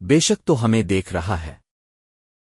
بے شک تو ہمیں دیکھ رہا ہے۔